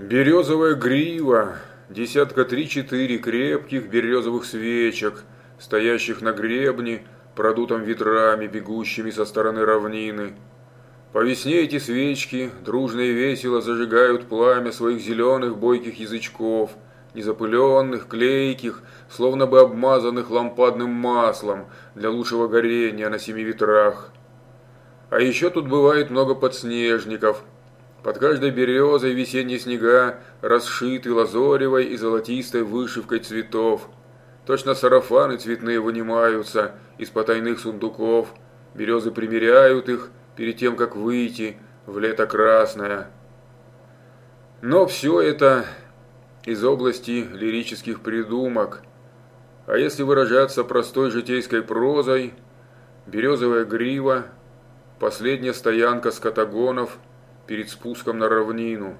Березовая грива, десятка три-четыре крепких березовых свечек, стоящих на гребне, продутом ветрами, бегущими со стороны равнины. По весне эти свечки дружно и весело зажигают пламя своих зеленых бойких язычков, незапыленных, клейких, словно бы обмазанных лампадным маслом для лучшего горения на семи ветрах. А еще тут бывает много подснежников. Под каждой березой весенние снега расшиты лазоревой и золотистой вышивкой цветов. Точно сарафаны цветные вынимаются из потайных сундуков. Березы примеряют их перед тем, как выйти в лето красное. Но все это из области лирических придумок. А если выражаться простой житейской прозой, березовая грива – Последняя стоянка скотагонов перед спуском на равнину.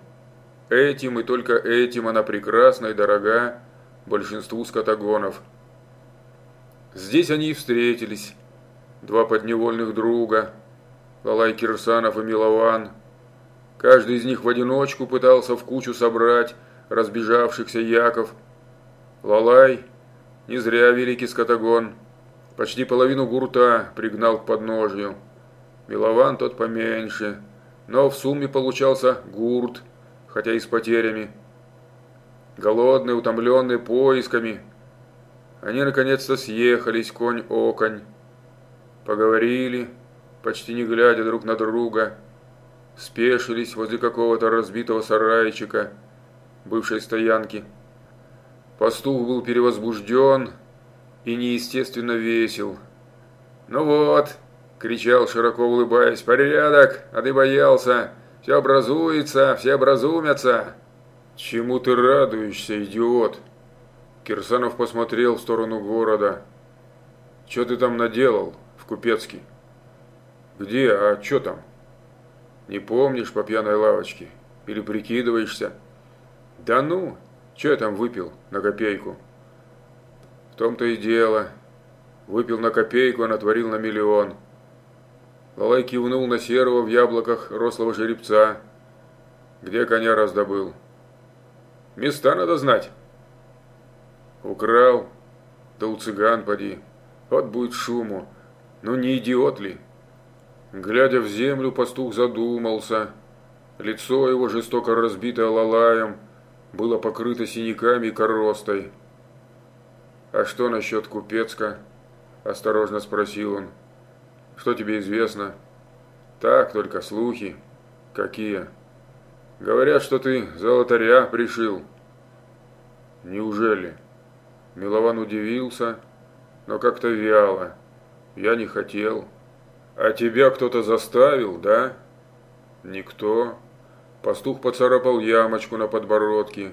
Этим и только этим она прекрасна и дорога большинству скотагонов. Здесь они и встретились. Два подневольных друга, Лалай Кирсанов и Милован. Каждый из них в одиночку пытался в кучу собрать разбежавшихся Яков. Лалай, не зря великий скотагон, почти половину гурта пригнал к подножью. Милован тот поменьше, но в сумме получался гурт, хотя и с потерями. Голодные, утомленные поисками, они наконец-то съехались конь-оконь. Поговорили, почти не глядя друг на друга, спешились возле какого-то разбитого сарайчика, бывшей стоянки. Пастух был перевозбужден и неестественно весел. «Ну вот», кричал, широко улыбаясь. «Порядок! А ты боялся! Все образуется, все образумятся!» «Чему ты радуешься, идиот?» Кирсанов посмотрел в сторону города. «Че ты там наделал в Купецке?» «Где? А что там?» «Не помнишь по пьяной лавочке? Или прикидываешься?» «Да ну! Че я там выпил на копейку?» «В том-то и дело. Выпил на копейку, а натворил на миллион». Лалай кивнул на серого в яблоках рослого жеребца. Где коня раздобыл? Места надо знать. Украл. Да у цыган поди. Вот будет шуму. Ну не идиот ли? Глядя в землю, пастух задумался. Лицо его, жестоко разбитое лалаем, было покрыто синяками и коростой. «А что насчет Купецка?» – осторожно спросил он. Что тебе известно? Так, только слухи. Какие? Говорят, что ты золотаря пришил. Неужели? Милован удивился, но как-то вяло. Я не хотел. А тебя кто-то заставил, да? Никто. Пастух поцарапал ямочку на подбородке.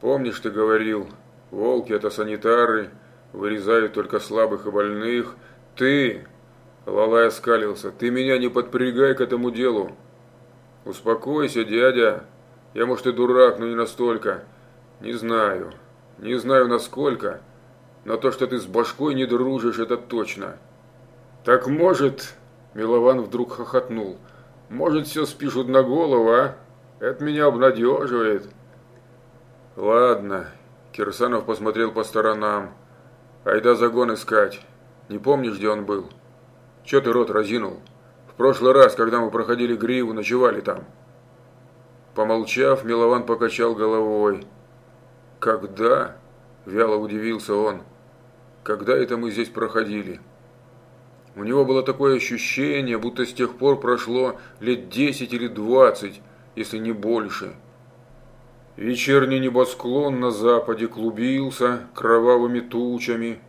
Помнишь, ты говорил, волки это санитары, вырезают только слабых и больных. Ты Лалай оскалился. «Ты меня не подпрягай к этому делу!» «Успокойся, дядя. Я, может, и дурак, но не настолько. Не знаю. Не знаю, насколько. Но то, что ты с башкой не дружишь, это точно». «Так может...» Милован вдруг хохотнул. «Может, все спишут на голову, а? Это меня обнадеживает». «Ладно». Кирсанов посмотрел по сторонам. «Айда загон искать. Не помнишь, где он был?» Че ты рот разинул? В прошлый раз, когда мы проходили гриву, ночевали там. Помолчав, Милован покачал головой. Когда? Вяло удивился он. Когда это мы здесь проходили? У него было такое ощущение, будто с тех пор прошло лет десять или двадцать, если не больше. Вечерний небосклон на западе клубился кровавыми тучами.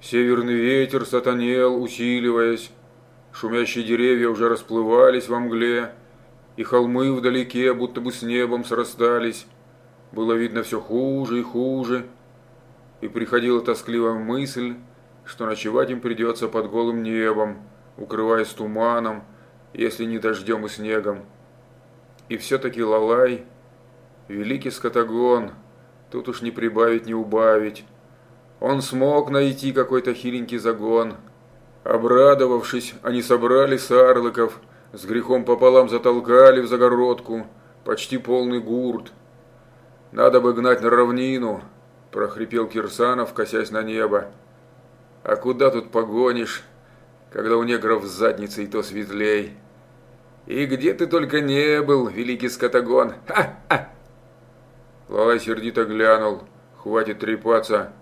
Северный ветер сатанел, усиливаясь. Шумящие деревья уже расплывались во мгле, и холмы вдалеке будто бы с небом срастались. Было видно все хуже и хуже, и приходила тоскливая мысль, что ночевать им придется под голым небом, укрываясь туманом, если не дождем и снегом. И все-таки Лалай, великий скотагон, тут уж не прибавить, не убавить. Он смог найти какой-то хиленький загон – Обрадовавшись, они собрали сарлыков, с грехом пополам затолкали в загородку, почти полный гурт. Надо бы гнать на равнину, прохрипел Кирсанов, косясь на небо. А куда тут погонишь, когда у негров с задницей то светлей? И где ты только не был, великий скотогон? Ха-ха! Лалай сердито глянул. Хватит трепаться.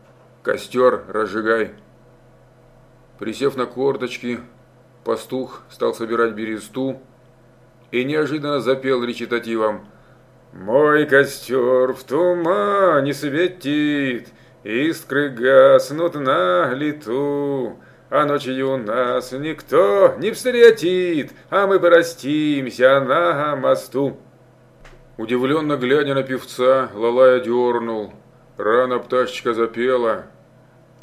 Костер разжигай. Присев на корточки, пастух стал собирать бересту и неожиданно запел речитативом. «Мой костер в тумане светит, искры гаснут на лету, а ночью нас никто не встретит, а мы простимся на мосту». Удивленно глядя на певца, Лалая дернул. Рано пташечка запела.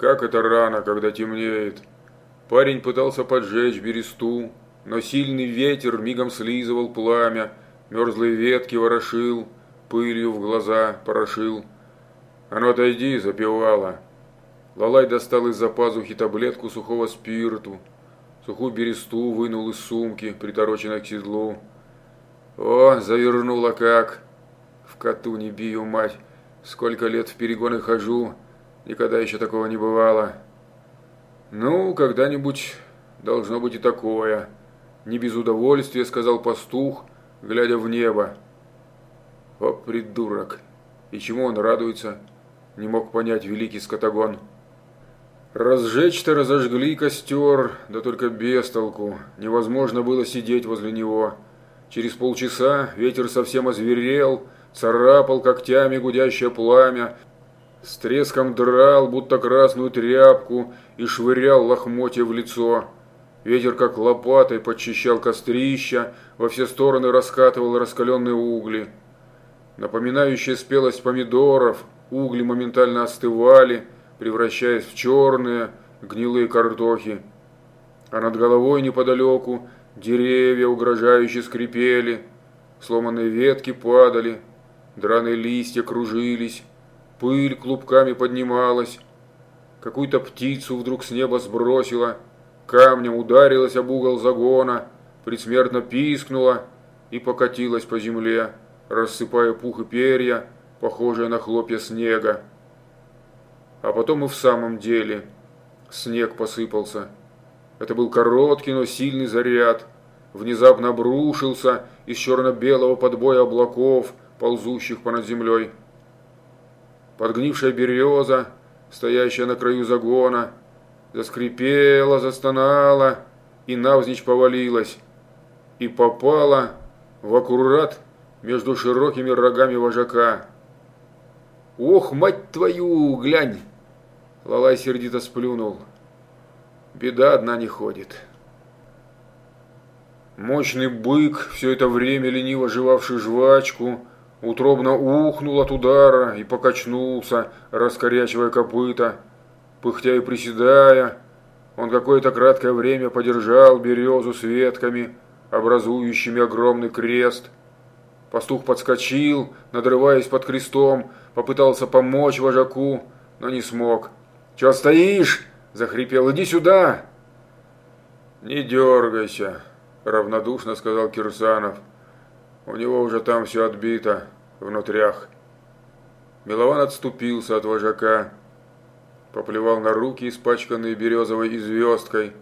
Как это рано, когда темнеет? Парень пытался поджечь бересту, но сильный ветер мигом слизывал пламя, мерзлые ветки ворошил, пылью в глаза порошил. «А ну отойди!» – запевала. Лалай достал из-за пазухи таблетку сухого спирту, сухую бересту вынул из сумки, притороченной к седлу. О, завернула как! В коту не бию, мать! Сколько лет в перегоны хожу, никогда еще такого не бывало. Ну, когда-нибудь должно быть и такое. Не без удовольствия, сказал пастух, глядя в небо. О, придурок! И чему он радуется? Не мог понять великий скотогон. Разжечь-то разожгли костер, да только без толку. Невозможно было сидеть возле него. Через полчаса ветер совсем озверел, царапал когтями гудящее пламя, с треском драл, будто красную тряпку, и швырял лохмотья в лицо. Ветер как лопатой подчищал кострища, во все стороны раскатывал раскаленные угли. Напоминающие спелость помидоров, угли моментально остывали, превращаясь в черные, гнилые картохи. А над головой неподалеку деревья угрожающе скрипели, сломанные ветки падали, драные листья кружились, пыль клубками поднималась. Какую-то птицу вдруг с неба сбросила, камнем ударилась об угол загона, предсмертно пискнула и покатилась по земле, рассыпая пух и перья, похожие на хлопья снега. А потом и в самом деле снег посыпался. Это был короткий, но сильный заряд. Внезапно обрушился из черно-белого подбоя облаков, ползущих понад землей. Подгнившая береза, стоящая на краю загона, заскрипела, застонала и навзничь повалилась. И попала в аккурат между широкими рогами вожака. «Ох, мать твою, глянь!» Лалай сердито сплюнул. «Беда одна не ходит». Мощный бык, все это время лениво жевавший жвачку, утробно ухнул от удара и покачнулся, раскорячивая копыта. Пыхтя и приседая, он какое-то краткое время подержал березу с ветками, образующими огромный крест. Пастух подскочил, надрываясь под крестом, попытался помочь вожаку, но не смог. «Чего стоишь?» – захрипел. «Иди сюда!» «Не дергайся», – равнодушно сказал Кирсанов. У него уже там все отбито, внутрях. Милован отступился от вожака, поплевал на руки, испачканные березовой и звездкой,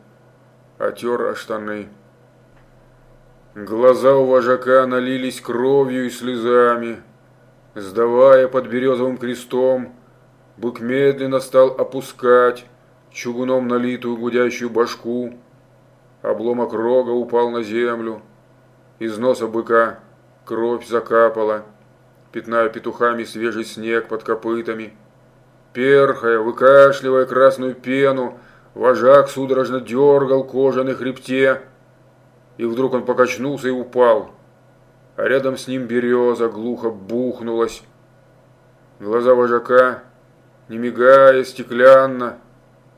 отер о штаны. Глаза у вожака налились кровью и слезами. Сдавая под березовым крестом, бык медленно стал опускать чугуном налитую гудящую башку. Обломок рога упал на землю. Из носа быка Кровь закапала, пятная петухами свежий снег под копытами. Перхая, выкашливая красную пену, вожак судорожно дергал кожаный хребте, и вдруг он покачнулся и упал. А рядом с ним береза глухо бухнулась. Глаза вожака, не мигая, стеклянно,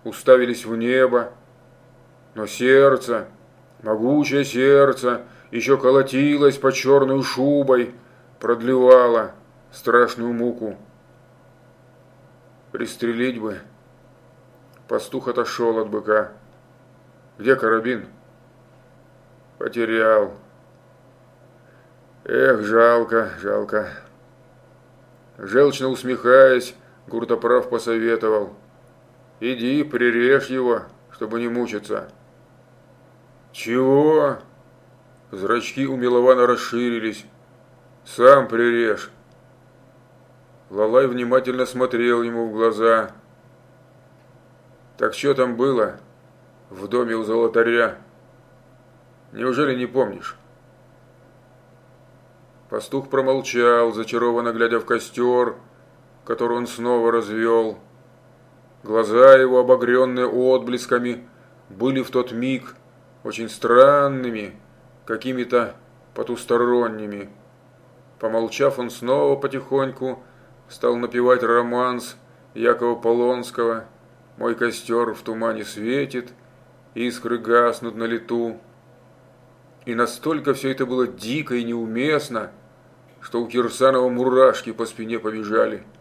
уставились в небо. Но сердце, могучее сердце, еще колотилась под черную шубой, продлевала страшную муку. Пристрелить бы. Пастух отошел от быка. Где карабин? Потерял. Эх, жалко, жалко. Желчно усмехаясь, Гуртоправ посоветовал. Иди, прирежь его, чтобы не мучиться. Чего? Зрачки у Милована расширились. Сам прирежь. Лалай внимательно смотрел ему в глаза. Так что там было в доме у золотаря? Неужели не помнишь? Пастух промолчал, зачарованно глядя в костер, который он снова развел. Глаза его, обогренные отблесками, были в тот миг очень странными, какими-то потусторонними. Помолчав, он снова потихоньку стал напевать романс Якова Полонского «Мой костер в тумане светит, искры гаснут на лету». И настолько все это было дико и неуместно, что у Кирсанова мурашки по спине побежали –